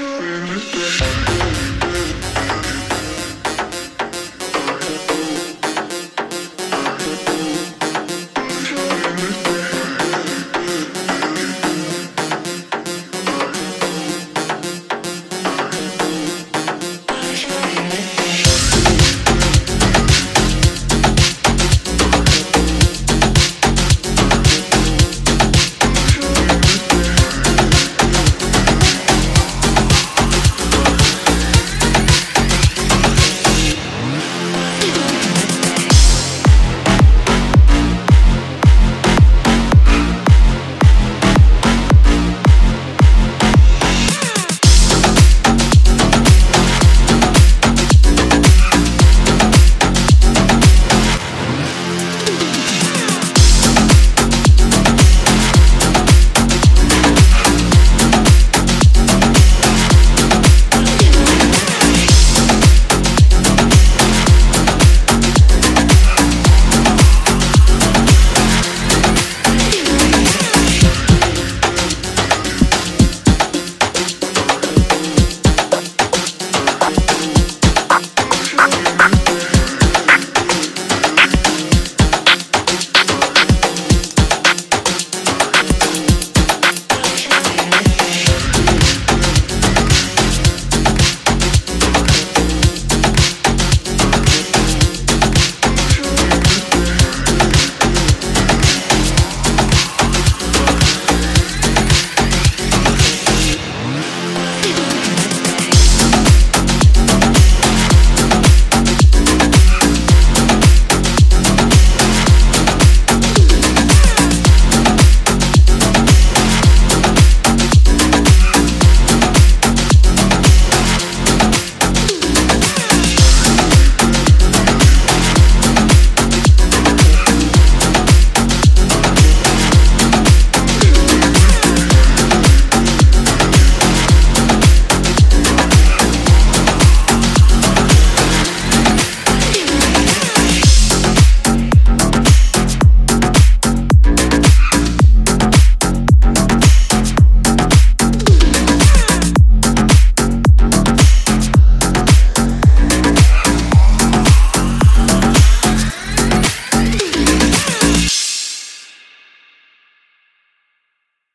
Anything.